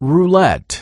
roulette.